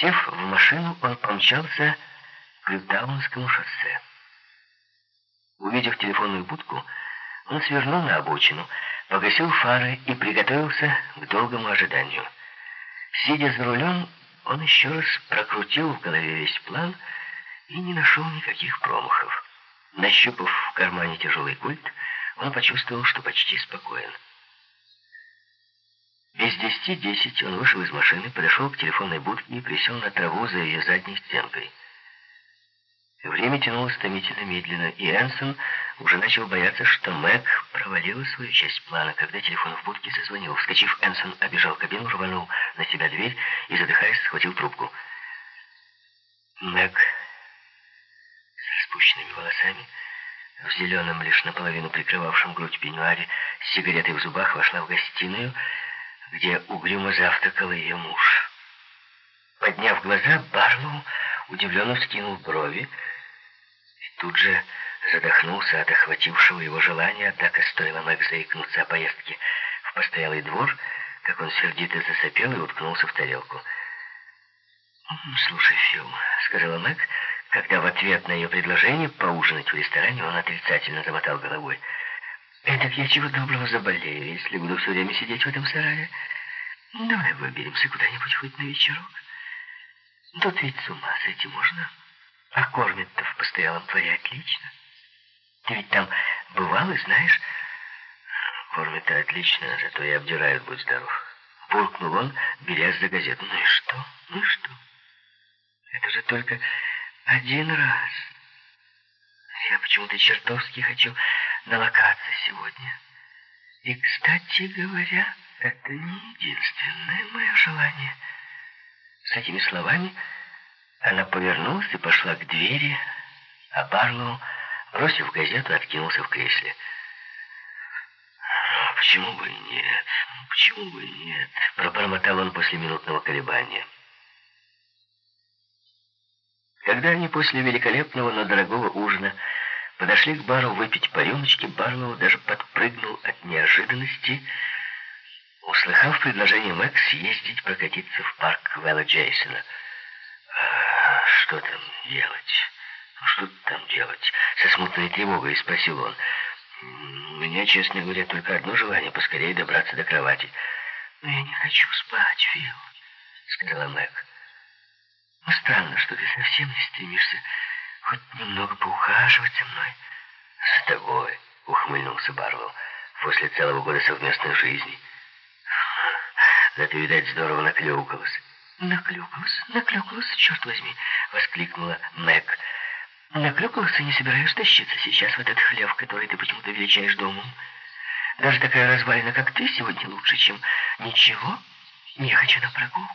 Сев в машину, он помчался к Лютаунскому шоссе. Увидев телефонную будку, он свернул на обочину, погасил фары и приготовился к долгому ожиданию. Сидя за рулем, он еще раз прокрутил в голове весь план и не нашел никаких промахов. Нащупав в кармане тяжелый культ, он почувствовал, что почти спокоен. Без десяти десять он вышел из машины, подошел к телефонной будке и присел на траву за ее задней стенкой. Время тянулось томительно медленно, и Энсон уже начал бояться, что Мэг провалила свою часть плана, когда телефон в будке зазвонил. Вскочив, Энсон обежал кабину, рванул на себя дверь и, задыхаясь, схватил трубку. Мэг с распущенными волосами, в зеленом, лишь наполовину прикрывавшем грудь пеньюаре, с сигаретой в зубах, вошла в гостиную, где угрюмо завтракал ее муж. Подняв глаза, Барлоу удивленно вскинул брови, тут же задохнулся от охватившего его желания, однако стоило Мэг заикнуться о поездке в постоялый двор, как он сердито засопел и уткнулся в тарелку. «Слушай, Фил», — сказала Мэг, когда в ответ на ее предложение поужинать в ресторане он отрицательно замотал головой. «Эдак я чего доброго заболею, если буду все время сидеть в этом сарае. Давай выберемся куда-нибудь хоть на вечерок. Тут ведь с ума сойти можно». А кормят-то в постоялом дворе отлично. Ты ведь там бывал и знаешь? Кормят-то отлично, зато и обдирают, будь здоров. Буркнул он, берясь за газету. Ну и что? Ну и что? Это же только один раз. Я почему-то чертовски хочу налокаться сегодня. И, кстати говоря, это не единственное мое желание. С этими словами она повернулась и пошла к двери, а Барлоу, бросив газету, откинулся в кресле. «Почему бы и нет? Почему бы и нет?» Пробормотал он после минутного колебания. Когда они после великолепного, но дорогого ужина подошли к бару выпить по рюмочке, Барлоу даже подпрыгнул от неожиданности, услыхав предложение Мэг съездить прокатиться в парк Вэлла Джейсона — что там делать? Ну, что там делать? Со смутной тревогой спросил он. У меня, честно говоря, только одно желание — поскорее добраться до кровати. «Но я не хочу спать, Фил», — сказала Мэг. «Ну, странно, что ты совсем не стремишься хоть немного поухаживать со мной». «С тобой», — ухмыльнулся Барвелл, — «после целого года совместной жизни». «Да ты, видать, здорово наклюкалась». «Наклюкалась, наклюкалась, черт возьми!» — воскликнула Мэг. «Наклюкалась и не собираюсь тащиться сейчас в этот хлев, который ты почему-то величаешь домом. Даже такая развалина, как ты, сегодня лучше, чем ничего. Я хочу на прогулку.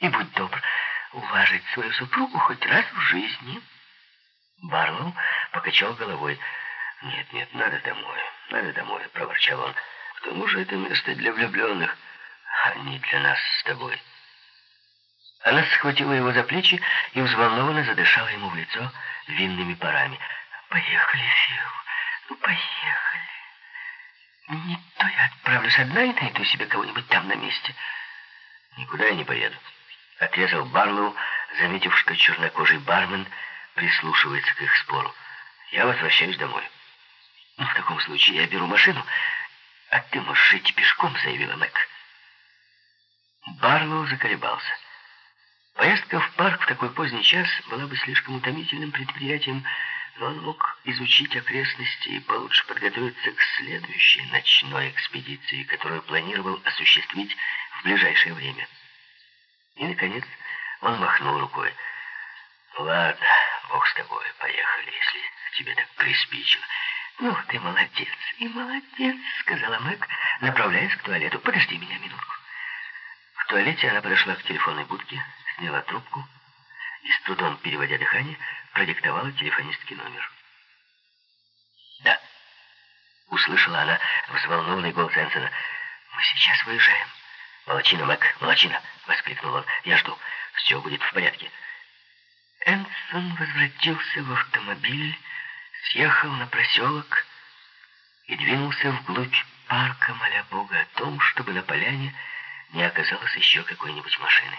И будь добр, уважить свою супругу хоть раз в жизни». Барлоу покачал головой. «Нет, нет, надо домой, надо домой», — проворчал он. «К тому же это место для влюбленных, а не для нас с тобой». Она схватила его за плечи и взволнованно задышала ему в лицо винными парами. «Поехали, Фил, ну поехали. Не то я отправлюсь одна и найду себе кого-нибудь там на месте». «Никуда я не поеду», — отрезал Барлоу, заметив, что чернокожий бармен прислушивается к их спору. «Я возвращаюсь домой». «Ну, в таком случае я беру машину, а ты можешь идти пешком», — заявила Мэг. Барлоу заколебался. Поездка в парк в такой поздний час была бы слишком утомительным предприятием, но он мог изучить окрестности и получше подготовиться к следующей ночной экспедиции, которую планировал осуществить в ближайшее время. И, наконец, он махнул рукой. «Ладно, бог с тобой, поехали, если тебе так приспичило». «Ну, ты молодец, и молодец», — сказала Мэг, направляясь к туалету. «Подожди меня минутку». В туалете она подошла к телефонной будке, сняла трубку и, с трудом переводя дыхание, продиктовала телефонистский номер. «Да», — услышала она взволнованный голос Энсона. «Мы сейчас выезжаем». «Молодчина, Мэг, молодчина!» — воскликнул он. «Я жду. Все будет в порядке». Энсон возвратился в автомобиль, съехал на проселок и двинулся вглубь парка, моля Бога о том, чтобы на поляне не оказалось еще какой-нибудь машины.